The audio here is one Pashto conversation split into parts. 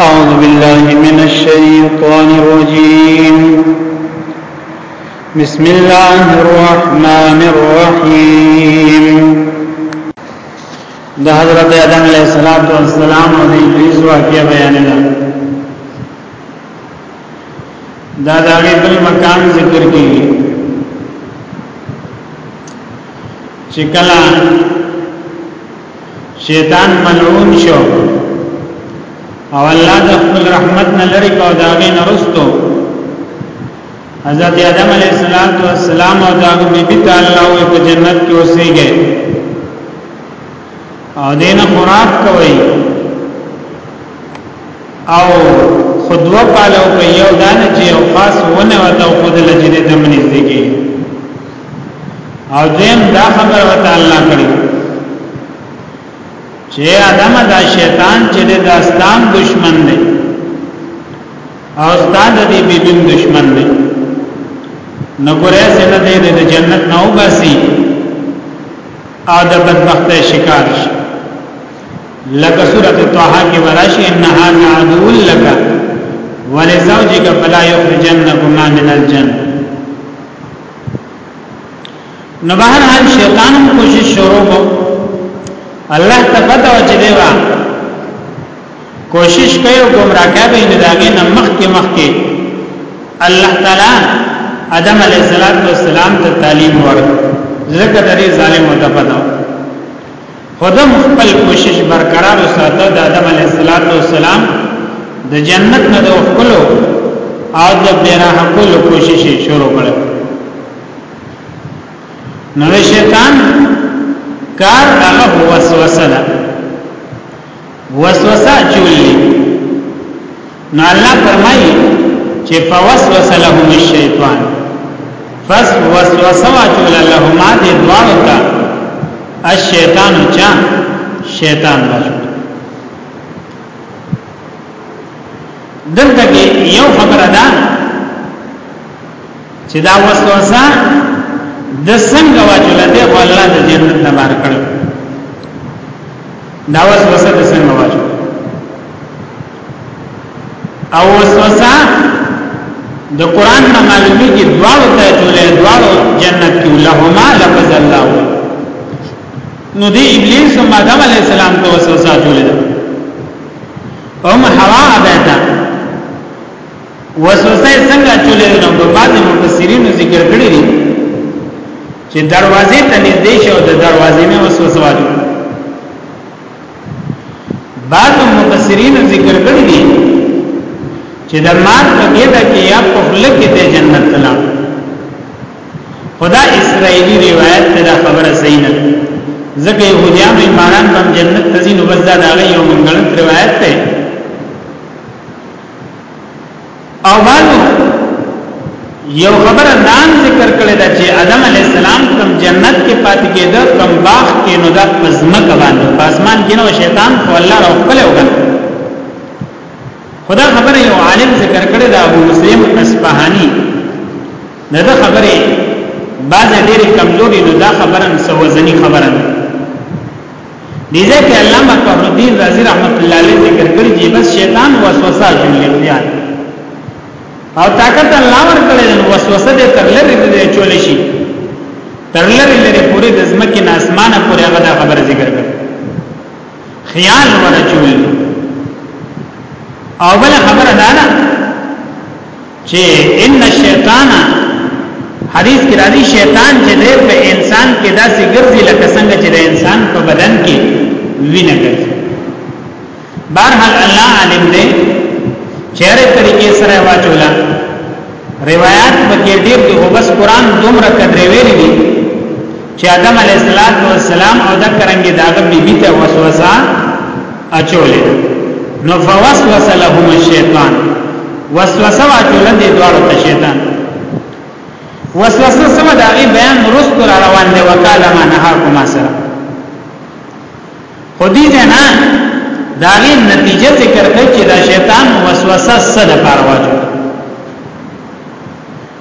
اعوذ بالله من الشیطان الرجیم بسم الله الرحمن الرحیم د حضرت آدم علیہ الصلوۃ والسلام او د ابلیس واقعه بیان ده دا د هغه بل مکان ذکر کیږي چې کله شیطان ملعون شو او الله د خپل رحمت نه لري کو دا غي نرستو حضرت آدم علیه السلام او دا بی بی ته الله او په جنت کې اوسېږي او دینه مراد کوي او خودوا پالو په یو دانه چې او خاص ونه وته خود لجنه دمنځ دیږي او دیم دا خبر وته الله کړی چې ادم دا شیطان چې د اسلام دشمن دی او استاد دی بیبیم دشمن دی نو ګره سره دې د جنت نو باسي او د بدبخت شکار شي لکه سورۃ طه کې ورشي ان هاذا عدو لك ولزوجك فلا يخرجنكما من الجنه نو بهر حال شیطان هم کوشش شروع کو الله ته پته و چې دیوا کوشش کوي او گمراه کوي نه داګه نه مخ کې مخ کې الله تعالی آدم علیه السلام ته تعلیم ورکړ ځکه درې ظالم وته پته خودم خپل کوشش برقرار وساته د آدم علیه السلام د جنت نه د خپلو او د بیراه کولو کوشش شروع کړ نو شیطان کار هغه وسوسه ده وسوسه چولې نو الله فرمایي چې فوسوس لهم الشیطان فس وسوسه واچول لهما دې دواړو ته الشیطان چا شیطان واچول دلته کې یو خبره ده چې دا وسوسه د څنګه واچول دې الله د جنت نه بار کړو دا وسوسه د څنګه واچول او وسوسه د قران نه معلومي کې دواړو ته چولې دواړو جنت کې لهما لفظ الله نو دی ابلیس او آدم علی السلام ته وسوسه چولې او ما حوا ابدا وسوسه څنګه چولې نو په بعد مفسرین ذکر کړی دي چې دروازې ته نږدې شو د دروازې نه وسوسه واجب بعض مفسرین ذکر کړی دي چې د مال په ګډه کې یا په خله کې د جنت تلا خدا اسرائیلی روایت ته دا خبره صحیح نه ځکه يهوديان ایمانان په جنت تزين وبزاد هغه یو منګلت روایت ته او باندې یو خبره دام ذکر کړی دا چې آدم علی السلام کوم جنت کې پاتې کېده کوم باغ کې نو دا پزما کوان په اسمان کې نو شیطان خو الله راو کله وګن خدا خبره یو عالم ذکر کړی دا ابو مسلم اصفهانی نه دا خبره بعض ډېر کمزوري نو دا خبره سوزنی خبره دې ځای کې علامه فخر الدین رازی رحمت الله علیه ذکر کړی چې بس شیطان وسوسه جوړي بیا او طاقت الله ورکړي نو وسوسه دې تر لری دې چول شي تر لری لري پوری د زمکه نه اسمانه پورې هغه دا خبره ذکر کړ خیال ورچول او بل خبره دا نه چې ان الشیطان حدیث کې راځي شیطان چې دی په انسان کې داسې ګرځي لکه څنګه چې د انسان په بدن کې وینه ګرځي بهرحال الله عالم دی چیرې طریقې سره واچولا روایت په کې ډېر دی خو بس قران دومره کډرې ویلې دي چې آدم علیه السلام او د کرنګي داغه بیبي ته وسوسه اچولې نو فوسوس لهم الشیطان وسوسه واچول دي دواړو ته شیطان وسوسه سم دا غي بیان مرست را روان دی وکاله ما نهاکم سره خودی جنا دا غي نتیجه ذکر کوي چې دا شیطان وسوسه سره پرواجو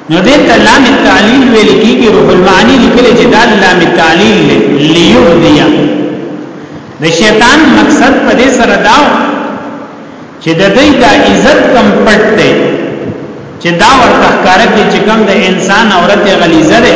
نو دې ته لام التعلیل ویل کیږي روح المعانی لیکل چې دا لام التعلیل لیغدیا د شیطان مقصد په دې سره داو چې د دې د عزت کم پټ دی چې دا ورته ښکارا کې چې کم د انسان عورت غلیظه ده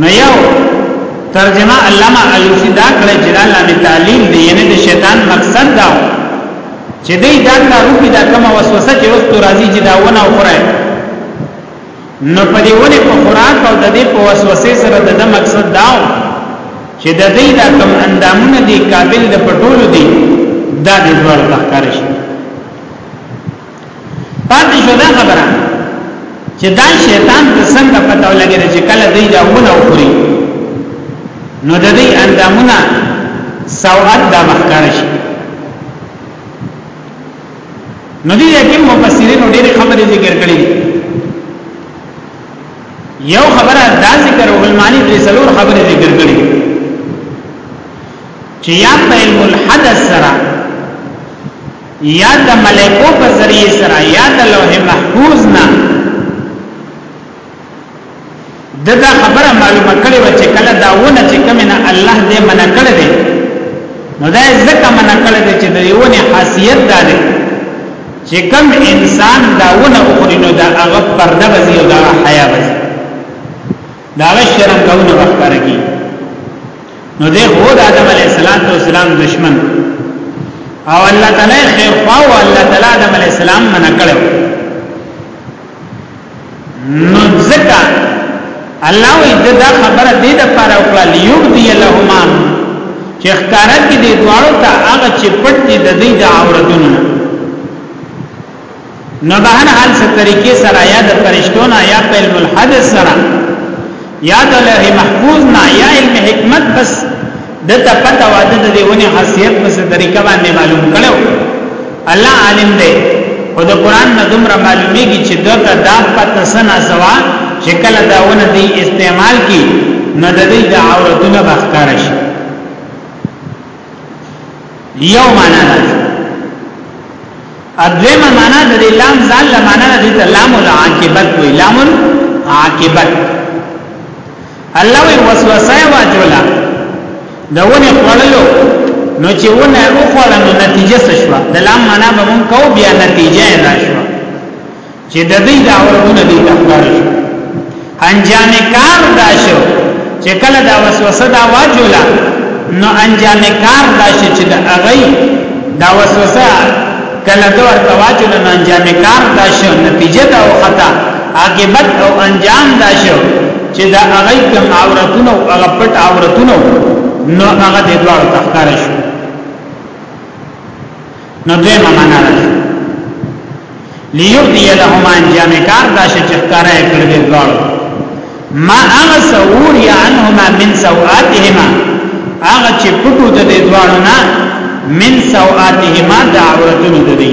نو یو ترجمه علامه علوسی دا کړی چې دا لامې تعلیم دی یعنی د شیطان مقصد دا و چې دی دا کارو کې دا کومه وسوسه چې وستو راځي چې دا ونه وخورای نو په دې ونه په خوراک او د دې په وسوسه سره د مقصد دا و چې د دې دا کوم اندامونه دي قابل د پټولو دي دا د دوړ تخکار شي پاتې شو دا خبره چې دا شیطان ته څنګه پته ولګېده چې کله دوی دا ونه وخوري نو د دې اندامونه سواد دا مخکار شي نو دې کې مفسرین ډېر خبرې ذکر کړې یو خبره دا ذکر او المانی دې څلور خبرې ذکر کړې چې یا په علم الحدث سره یا د ملائکو په ذریعه سره یا د لوح محفوظ نه دغه خبره معلومه کړي و چې کله دا ونه چې کوم نه الله دې منع کړی دی نو دا ځکه منع کړی دی چې د یوونه خاصیت دا دی چې کوم انسان دا ونه وخوري نو دا هغه پرده وزي او دا حیا وزي دا شرم کوونه وختار کی نو دې هو د آدم علی السلام دشمن او الله تعالی خیر خوا او الله تعالی آدم علی السلام منع کړو نو ځکه الله وی دا خبره دې د پاره وکړه لیوبدی لهما چې ښکارا کې دې دواړو ته هغه چې پټ دي د دې د عورتونو نو به هر حال سره طریقې سره یا د فرشتو نه یا په علم الحدث سره یا د له محفوظ نه یا علم حکمت بس د ته پته واده د دیونه خاصیت په طریقه باندې معلوم کړو الله عالم دی او د قران نه دومره معلومیږي چې دغه د پته سنا سوا چې کله داونه دی استعمال کی نه د دې د عورتونو بخکار شي یو معنا ده ادویمه معنا د لام ځان له معنا د لام العاقبت وی لام العاقبت الله وی وسوسه واجولا دونه خړلو نو چې ونه او خړلو نتیجه څه شو د لام معنا به مونږ کو بیا نتیجه راشو چې د دې دعوتونه دې تخلار شو انجام کار دا شو چې کله دا وسوسه دا واجولا نو انجام کار دا شو چې د هغه دا وسوسه کله دا ورته واجولا نو انجام کار دا شو نتیجه دا او خطا عاقبت او انجام دا شو چې دا هغه کوم عورتونه او هغه پټ عورتونه نو هغه د دوه تخکار شو نو دویمه معنا ده لیوبدی لهما انجام کار دا شي چې ښکارا یې کړی دی دواړو ما هغه سور یا انهما من سوآتهما هغه چې پټو د دې دواړو نه من سوآتهما د عورتونو د دې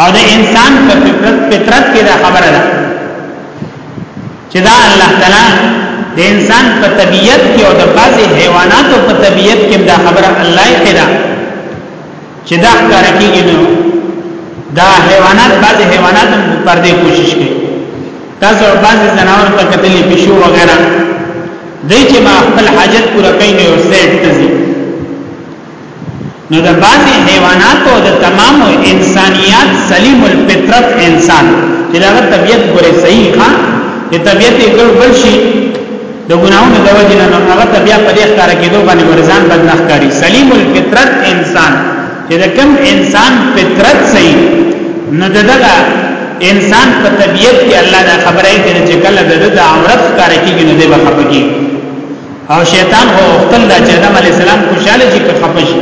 او د انسان په فطرت فطرت کې دا خبره ده چې دا الله تعالی د انسان په طبیعت کې او د بعضي حیواناتو په طبیعت کې دا خبره الله یې کړه چې دا کار کېږي نو دا حیوانات بعضي حیوانات پر دې کوشش کوي تاسو بعضي جناور ته کتلې پښو وغیرہ دای چې ما خپل حاجت پوره کین او سیټ تزي نو د بعضی حیواناتو د تمام انسانیات سلیم الفطرت انسان چې دا طبیعت ګورې صحیح ښه د طبیعت ګل بل شي د ګناهونو د وجې نه هغه طبیعت په دې ښکار کېدو باندې ورزان بد نه ښکاری سلیم الفطرت انسان چې د کم انسان فطرت صحیح نو دغه انسان په طبیعت کې الله دا خبره کوي چې کله د عورت ښکار کېږي نو دې به خپګي او شیطان هو خپل د آدم علی السلام خوشاله شي که خپه شي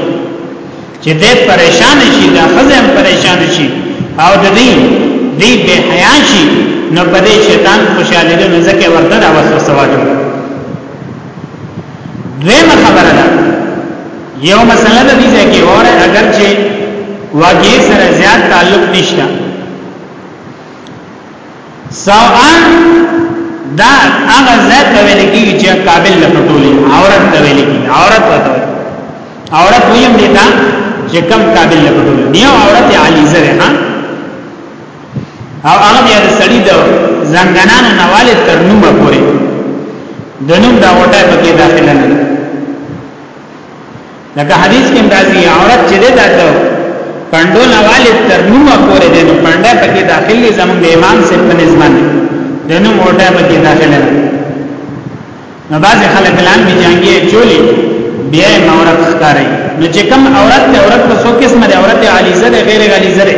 چې دې پریشان شي دا خزم پریشان شي او د دې دې به حیا شي نو په دې شیطان خوشاله دې نه ځکه ورته دا وسوسه واچو دویمه خبره ده یو مسله ده دې کې وره اگر چې واقعي سره زیات تعلق نشته سواء دا هغه ذات ته ویل کیږي چې قابل له پټولې عورت ته ویل کیږي عورت وته عورت ویم دي دا چې کم قابل له پټولې دی عورت علی زره ها او هغه د سړی د زنګنانو نواله تر نومه پورې د نوم دا وټه پکې داخله نه لکه حدیث کې راځي عورت چې ده دته پندو نواله تر نومه پورې ده نو پنده پکې داخلي زموږ د امام سره په نسبت ده نو موټه پکې داخله ده نو باز خلک لام به جنگي چولې بیا عورت ښکاري نو چې کوم عورت ته عورت په څو قسمه ده عورت علیزه ده غیر علیزه ده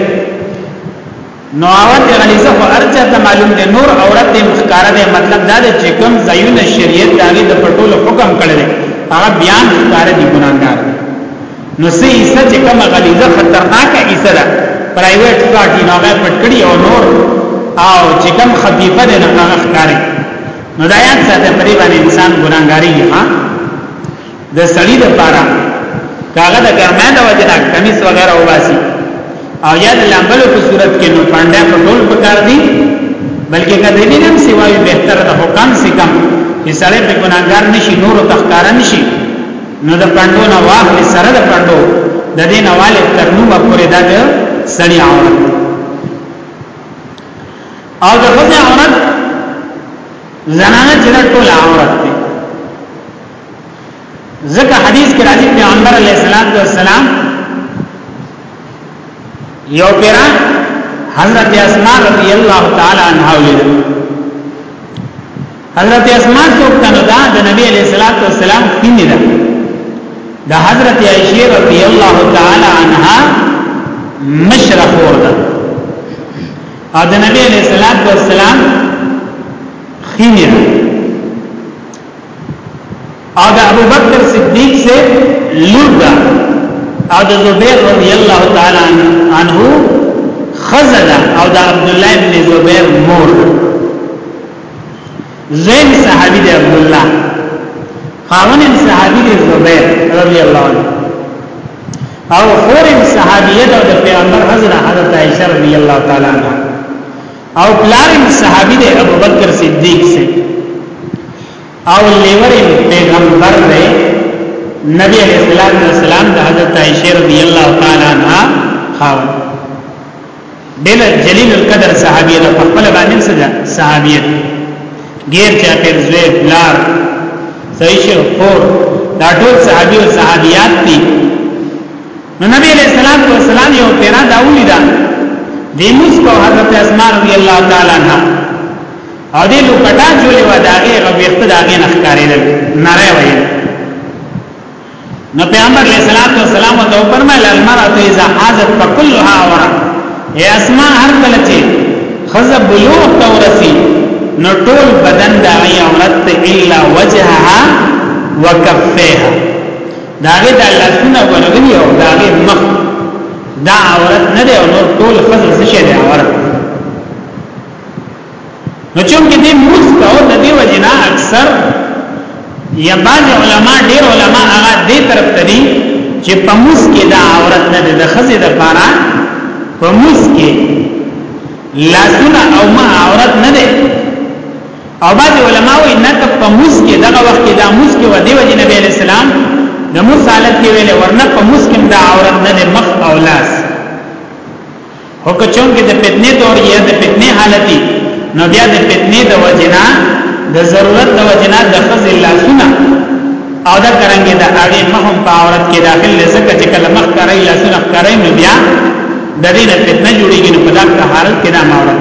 نو عورت غلیظه خو ارچا ته معلوم دی نور عورت دې مخکاره دی مطلب دا دی چې کوم ځایونه شریعت داغي د پټولو حکم کړی دی هغه بیان ښکار دي ګناګار نو سې ایسه چې کوم غلیظه خطرناکه ایسه ده پرایویټ پارټي نه هغه پټ کړی او نور او چې کوم خفیفه ده نه هغه ښکاري نو دا یاد ساته پرې باندې انسان ګناګاری ها د سړی د پاره کاغه د ګرمه د وجنا کمیس وغیرہ وباسي او یا د لامبلو په صورت کې نو پاندا په ټول پکار دي بلکې کله دې هم سیوای بهتر د حکم سي کم چې سړی په ګناګار نشي نور تخکار نشي نو د پاندو نه واخل سره د پاندو د دې نواله تر نو پورې دا سړی عورت او د خځه عورت زنانه چې ټول عورت ځکه حدیث کې راځي پیغمبر علیه الصلاۃ والسلام یو پیرا حضرت اسماء رضی الله تعالی عنها ولید حضرت اسماء څوک کنه دا د نبی علیه الصلاۃ والسلام کینه ده د حضرت عائشه رضی الله تعالی عنها مشرف ورده او د نبی علیہ الصلوۃ والسلام خینه او د ابو بکر صدیق سے لور دا او د زبیر رضی الله تعالی عنہ خزدا او د عبد الله ابن زبیر مور زین صحابی دی عبد الله خاون صحابی دی زبیر رضی الله عنه او خور صحابیه د پیغمبر حضرت حضرت عائشہ رضی الله تعالی عنها او پلارم صحابی دی ابو بکر صدیق سے او لیورم پیغمبر دی نبی علیہ السلام والسلام د حضرت عائشہ رضی اللہ تعالی عنہ خاو دل جلیل القدر صحابی ده په خپل باندې سجا صحابیت غیر چا پر زوی بلار صحیح شو خور دا ټول صحابي او صحابيات دي نو نبی علیہ الصلوۃ والسلام یو پیرا دا ولیدا دی موس کو حضرت اسماء رضی الله تعالی عنها او دې لو کټا جوړې و داغه غوښته داغه نخکارېدل ناره وایي نو پیغمبر علیہ الصلوۃ والسلام ته فرمایل المرأه اذا حاضت فكلها عوره اے اسماء هر کله چې خزه بلوغ ته ورسی نو ټول بدن دا عورت الا وجهها وکفیها داغه د الله سونه ورغلی او داغه مخ دا عورت نه دی او نور ټول خزه څه شي دی عورت نو چون کې دې موږ او د دې وجنا اکثر یا بعض علما ډیر علما هغه دې طرف ته دي چې په موږ کې دا عورت نه دی د خزه د پاره په موږ کې لاسونه او ما عورت نه دی او بعضی علماء وی نه ته په موس کې دغه وخت کې دا موس کې و دی وجه نبی علیہ السلام د موس حالت کې ویل ورنه په موس کې دا عورت نه د مخ او لاس هو که چون کې د فتنې دور یا د فتنې حالتي نو بیا د فتنې د وجنا د ضرورت د وجنا د خز لاسونه او دا کرانګي د هغه مهم په عورت کې داخل لزکه چې کله مخ کرای لاسونه کرای نو بیا د دې نه فتنه جوړیږي نو په دا حالت کې دا عورت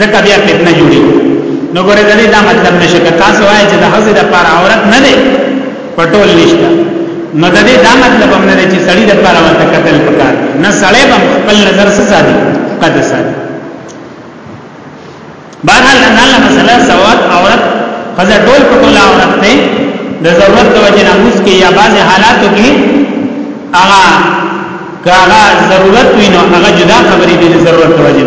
ځکه بیا فتنه جوړي نو ګوره د دې دا مطلب نشه که تاسو وایي چې د حوض د پر عورت نه دی پټول نشته نو د دې دا مطلب هم نه دی چې سړی د پر عورت قتل پکار نه سړی به خپل نظر سره ساتي قد ساتي بهرحال الله مسله سواد عورت خزه ټول پټول عورت ته د ضرورت د وجه ناموس کې یا بعض حالاتو کې هغه کاغه ضرورت وینو هغه جدا خبرې دي ضرورت وجه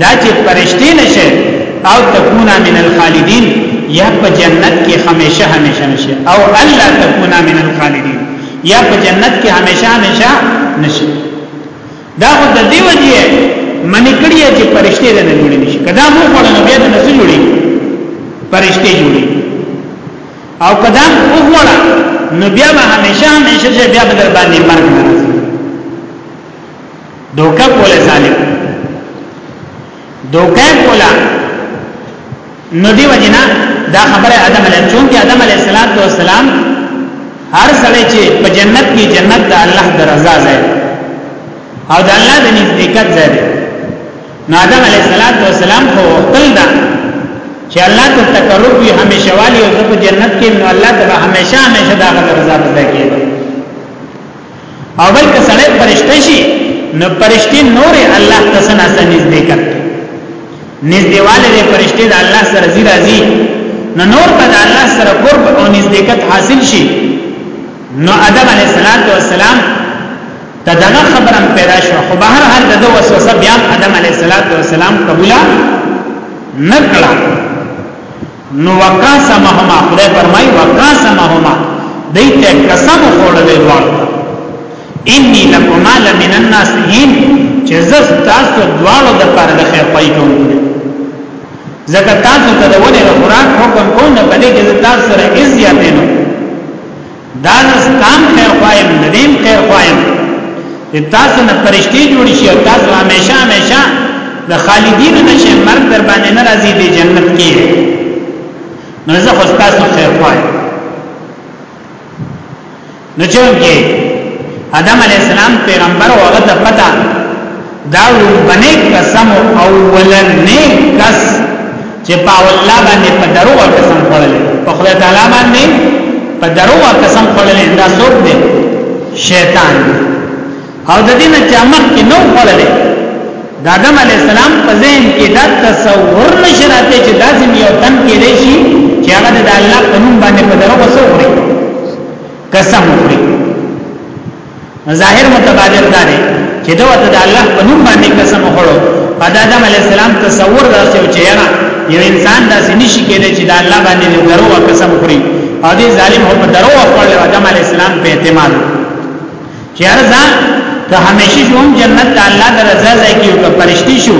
دا چې پرشتي نشه او تكون من الخالدين یا په جنت کې همیشه همیشه نشه او الله تكون من الخالدين یا په جنت کې همیشه همیشه نشه دا خو د دې وجه منی کړی چې پرشته نه جوړی نشي کدا مو خپل نو بیا نه جوړی پرشته جوړی او کدا مو خپل نو بیا به همیشه همیشه بیا بدر باندې مرګ نه دوکه کوله ظالم دوکه کوله نو دی وجنا دا خبره ادم علیه چون کې ادم علیه السلام هر سړی چې په جنت کې جنت د الله د رضا ځای او د الله د نزدېکت ځای دی نو آدم علیه السلام خو وکړل دا چې الله ته تقرب وي همیشه والی او په جنت کې نو الله ته همیشه همیشه دا غږ رضا پاتې کیږي او بل که سړی پرشته شي نو پرشتي نور الله ته سنا سره نږدې کړ نږدېواله دې پرشتي د الله سره زی راځي نو نور په الله سره قرب او نږدېکت حاصل شي نو ادم علیه السلام ته دغه خبره پیدا شو خو به هر حال دغه وسوسه بیا ادم علیه السلام قبول نه کړه نو وقاسمهما خدای فرمای وقاسمهما دیت قسم خوړلې دوار انی لکما لمن الناسین چې زس تاسو دوالو د پر د خیر پای کوم زکه تاسو ته د ولې خوراک حکم کوم نه بلې چې تاسو سره عزت نه دا ستام خیر خوایم ندیم خیر خوایم تاسو نه پرشتي جوړ شي او تاسو همیشه همیشه د خالدین نشه مرګ در باندې ناراضي دي جنت کې نو زه خو تاسو خیر خوایم نو چې آدم علی السلام پیغمبر او هغه ته پتا دا لومبنی قسم او ولنی کس چې په الله باندې په درو قسم خوړل په خدای تعالی باندې په درو قسم خوړل دا څوک دی شیطان او د دې نه چې مخ کې نو خوړل د آدم علی السلام په ذهن کې دا تصور نشراته چې لازم یو تن کې دی شي چې هغه د الله قانون باندې په درو وسو قسم وکړي ظاهر متبادر دا دی چې دا وته د الله په نوم باندې قسم وخورو په آدم علی السلام تصور راځي چې یاره یو انسان داسې نشي کېدای چې د الله باندې درو قسم وخوري او دې ظالم هم درو وخورل آدم علی السلام په اعتماد چې یاره ځان ته همیشه شوم جنت ته الله درځه ځای کې او پرشتي شو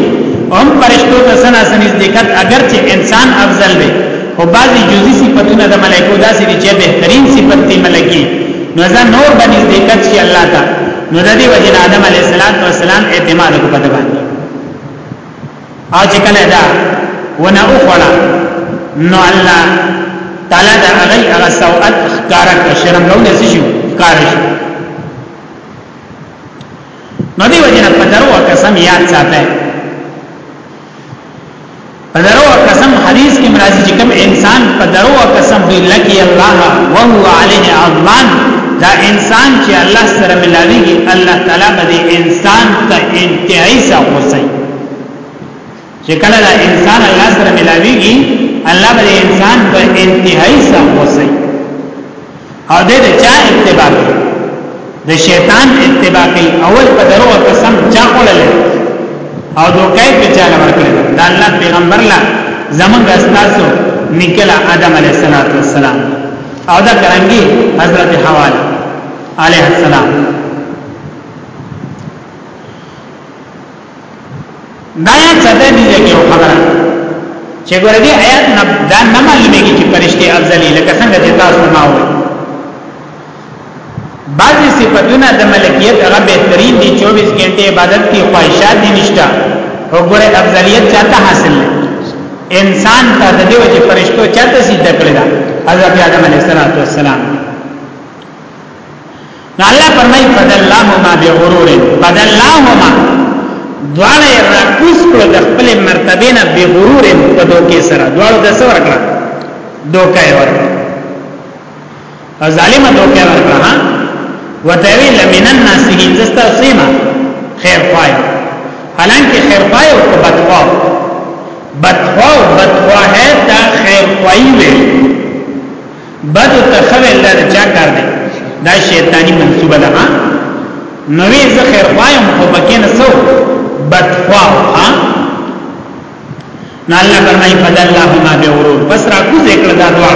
هم پرشتو ته سنا سنځ دقت اگر چې انسان افضل دی خو بعضی جزئی صفتونه د ملائکو داسې دي چې بهترین صفت دی ملکی نو ځان نور باندې ذکر شي الله ته نو د دې وجه آدم علی السلام اعتماد کو پد باندې او چې کله دا ونه اوخړه نو الله تعالی دا هغه هغه سوءت ښکارا کړ شرم نو نه شي ښکار شي نو دی وجه نه پدرو قسم یاد ساته په درو قسم حدیث کې مرضی چې کوم انسان په درو قسم وی لکی الله وهو علیه اضمان دا انسان چې الله سره ملاویږي الله تعالی به انسان ته انتهایی سغوسی چې کله دا انسان الله سره ملاویږي الله به انسان ته انتهایی سغوسی او دې د چا اتباع کوي د شیطان اتباع کوي اول په درو قسم چا کولل او دوکای په چا لور کړل دا الله پیغمبر لا زمونږ استاسو نکلا آدم علیه السلام او دا کرنګي حضرت حوا علیه السلام دا یا څه دی چې یو خبره چې ګوره دې آیات نه دا نه معلومیږي چې پرشته افضلی لکه څنګه چې تاسو ما وایي بعضی صفاتونه د ملکیت هغه بهترین دي 24 غنټه عبادت کی خواهشات دي نشته وګوره افضلیت چاته حاصل نه انسان ته د دیو چې فرشتو چاته سي دکړه حضرت آدم علیه السلام نو الله فرمای فدلاهما بغرور فدلاهما دواړه را کوس کړو د خپل مرتبه نه بغرور په دوکې سره دواړو د څور کړه دوکې ورکړه او ظالم دوکې ورکړه ها وتوی لمن الناس هیزستا سیما خیر پای حالانکه خیر پای او بدخوا بدخوا بدخوا ہے تا خیر پای وی بدو ته خوی الله د چا کار دی دا شیطانی منصوبه ده نوې زه خیر خوایم خو پکې نه سو بد خوا ها نو الله فرمایي فدلهما بغرور بس را کوزه کړه دا دعا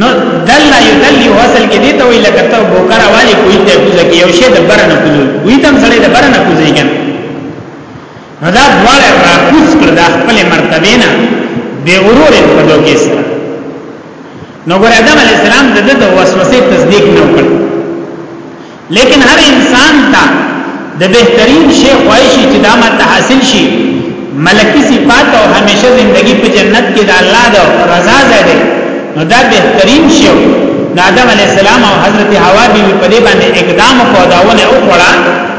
نو دل یدلی وصل کې دي ته وی لکه ته بوکرا والی کوی ته کوزه کې یو شی د برنه کوزه وی تم سره د برنه کوزه کې نو دا دواړه راکوز کړ دا خپل مرتبه نه به غرور په دوګه سره نو ګور آدم علی السلام د دې وسوسه تصدیق نه وکړ لیکن هر انسان ته د بهترین شی خوایشي چې دا ماته حاصل شي ملکی صفات او همیشه زندگی په جنت کې د الله د رضا ځای دی نو دا بهترین شی د آدم علی السلام او حضرت حوا بیبي په دې باندې اقدام او داونه وکړه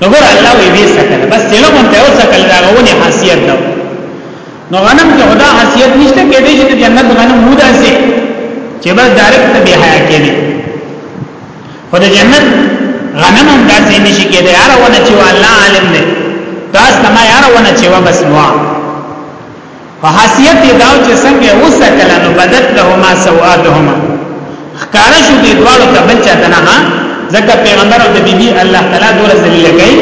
نو ګور الله وی وی سکل بس تیلو مون ته وسکل دا غونی حیثیت دا نو غنم کې خدا حیثیت نشته کې دې چې جنت غنم مودا سي چې بس ډایرکټ به حیا کې دي خو د جنت غنم هم داسې نشي کې دي هر ونه چې الله عالم دی تاسو ما یار ونه چې و بس نو په حیثیت یې داو چې څنګه اوسه کله نو بدت لهما سوآتهما خکاره شو دې دوارو ته بل چاته نه ځکه پیغمبر او د بیبي الله تعالی دور ذلیل کوي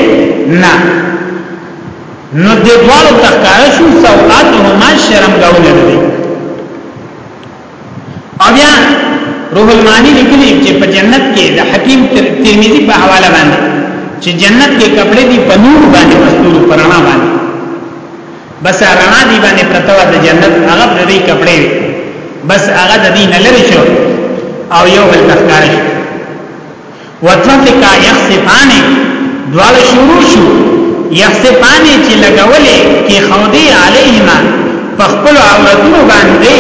نه نو دې دوارو ته خکاره شو سوآتهما شرم ګاونه دي او بیا روح المانی لیکلی چې په جنت کې د حکیم ترمذی په حواله باندې چې جنت کې کپڑے دي په نور باندې مستور پرانا باندې بس رڼا دی باندې پرتو د جنت هغه د دې کپڑے بس هغه د دې نه لری شو او یو بل تخکار شو وتفقا یخصفان دوال شروع شو یخصفان چې لګولې کې خودی علیهما پخپل عورتونو باندې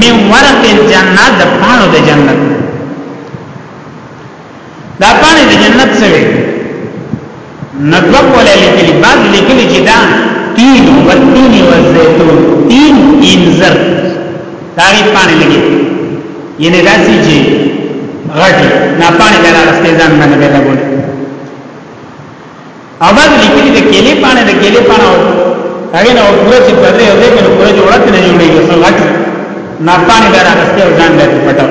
من ورق الجنه د پانو د جنت دا پانی د جنت سوی ندوک ولی لکلی بعض لکلی چی دا تین و تین و زیتون تین انزر داغی پانی لگی یعنی دا سی چی غٹی نا پانی بینا رستی زن من بینا بولی او بعض لکلی دا کیلی پانی دا کیلی پانی او هغه نو پوره چې پدې او دې کې نو پوره جوړت نه جوړېږي څو غټ نه پانی بینا رستی او ځان بینا پټاو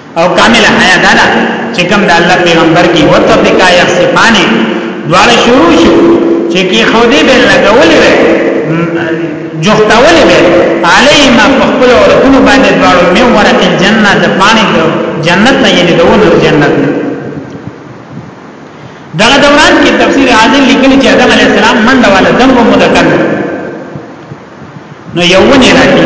او کامل حیا دا ده چې کوم د الله پیغمبر کې ورته بکا یا صفانه دواړه شروع شو چې کې خو دې به لګولې وي جوختولې وي علیما په خپل اورتونو باندې دواړو مې ورته جنت د پانی د جنت نه یې دونه جنت نه دغه دوران کې تفسیر عادل لیکلی چې آدم علی السلام منډه والا دم په مذکر نو یو ونی راکې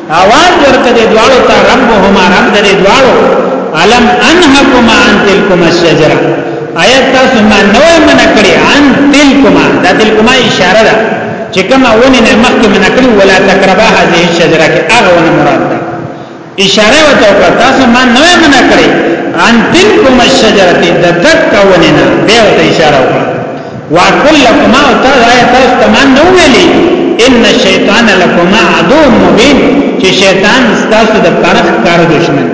اواز ورکه دې دواړو ته ربهما رب دې دواړو علم انحکما عن تلکما الشجره آیات تاسو ما نو من کړی عن تلکما دا تلکما اشاره ده چې کومه ونه نه مخکې من کړی ولا تقربا هذه الشجره کې هغه ونه مراد ده اشاره وته وکړه تاسو ما نو من کړی عن تلکما الشجره د دک ونه نه به ته اشاره وکړه واقل لكما او تاسو آیا تاسو تمان نو ویلی ان الشیطان لكما عدو مبین چې شیطان تاسو د پرخ کار دشمن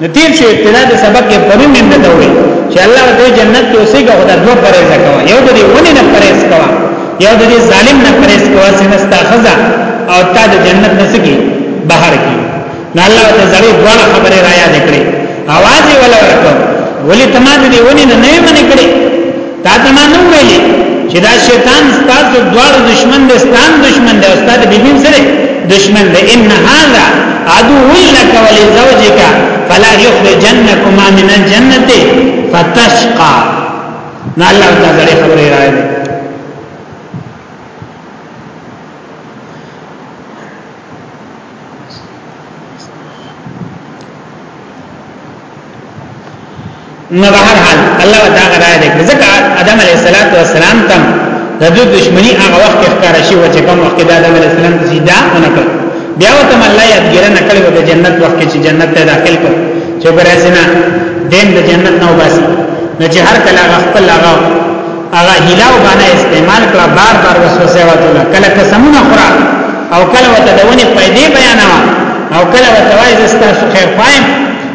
نو تیر شو ابتدا د سبق یې پرون من نه دوی چې الله دې جنت کې اوسېږي او دا دوه پرېز کوي یو دې ونی نه پرېز کوي یو دې ظالم نه پرېز کوي سنستا خزا او تا د جنت نسکی بهر کی نه الله ته زړه ډول خبره را یاد کړې आवाज یې ولا ورکړ ولې تمام دې ونی نه نه منې کړې تا تمام نو ویلې چې دا شیطان ستاسو دوړ دشمن دې ستان دشمن دې استاد بیبین سره دشمن دې ان هاذا عدو لك ولزوجك فلا يخرجنكما من الجنه فتشقى نو الله تعالی خبره راځي نو بهر حال الله تعالی راي دې ځکه ادم عليه السلام تم د دې دشمني هغه وخت ښکار شي چې کوم وخت د ادم عليه السلام زیدا ونکړ بیا وته الله یې ګره نکړ د جنت وخت چې جنت ته داخل کړ چې برسنه دین د جنت نو باسي نو چې هر کله خپل هغه هغه هیله او باندې استعمال کړه بار بار وسوسه وتله کله قسمونه خورا او کله وته دونه پیدې بیانوا او کله وته وای زستا سو خیر پایم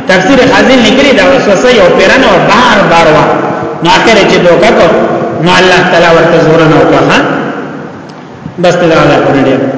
تفسیر خازن لیکلی دا وسوسه یو پیرانه او بار بار وا نو اخر چې دوکا کو نو الله تعالی ورته زور نه وکړه بس ته دا الله کړی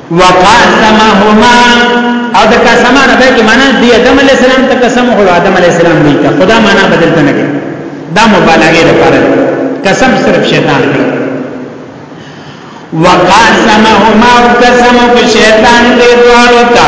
وقاسمهما او د قسم عربی کې معنا دی آدم علی السلام ته قسم خو آدم علی السلام دی ته خدا معنا بدل کنه کې دا مبالغه لپاره قسم صرف شیطان دی وقاسمهما او قسم په شیطان دی دوارو ته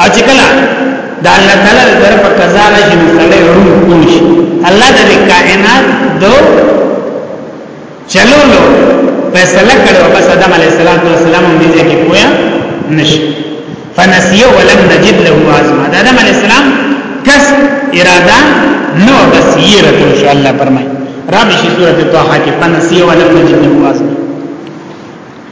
او چې کله دا الله تعالی د طرف قضا نه شي مسله روح کوم شي الله د کائنات دو چلولو فیصله کړو بس آدم علیه السلام هم دې کې پویا نشي فنسیه ولم نجد له عزما د آدم علیه السلام کس اراده نو بس یې رته ان شاء الله فرمایي رب شي سورته طه کې فنسیه ولم نجد له عزما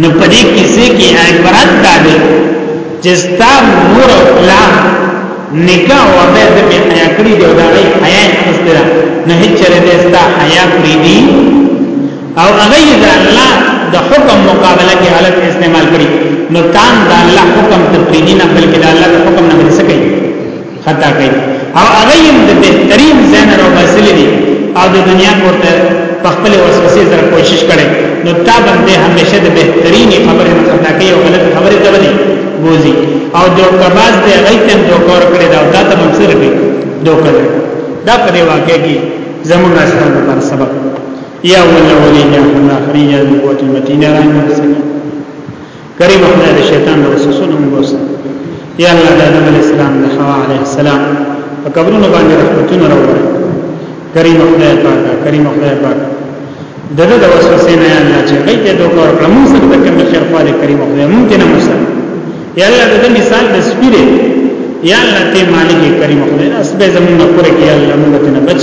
نو په دې کیسه کې عبرت دا دی چې ستا مور او پلار نکاح او به د بیا حیا کړی دی او دا غي حیا استره نه هیڅ چره دې ستا حیا کړی دی او هغه د الله د حکم مقابله کې غلط استعمال کړی نو تان د الله حکم ته پریدي نه بلکې د الله د حکم نه بل څه کوي خطا کوي او هغه هم د بهترین زین او باسل دي او د دنیا کوته په خپل وسوسه سره کوشش کړي نو تا باندې همیشه د بهترین خبره نه خطا کوي او غلط خبره ته ودی بوزي او د کباز د غیتن د کور کړي دا تا ته منصر کوي دوکه دا په دی واقع کې زموږ اصحاب پر سبق یا ولولین یا الاخرین یا ذو قوت المتین رحمه الله کریم خدای د شیطان د وسوسو نه وبوسه یا الله د آدم علی السلام د حوا علی السلام په قبرونو باندې رحمتونه راوړي کریم خدای پاک کریم خدای پاک دغه د وسوسې نه الله چې کوي ته دوه کار کړم سره د کوم شر په دې کریم خدای مونږ ته نه مسه یا الله د مثال د سپیره یا الله ته مالک کریم خدای اسبه زمونږ پوره کې الله مونږ ته نه بچ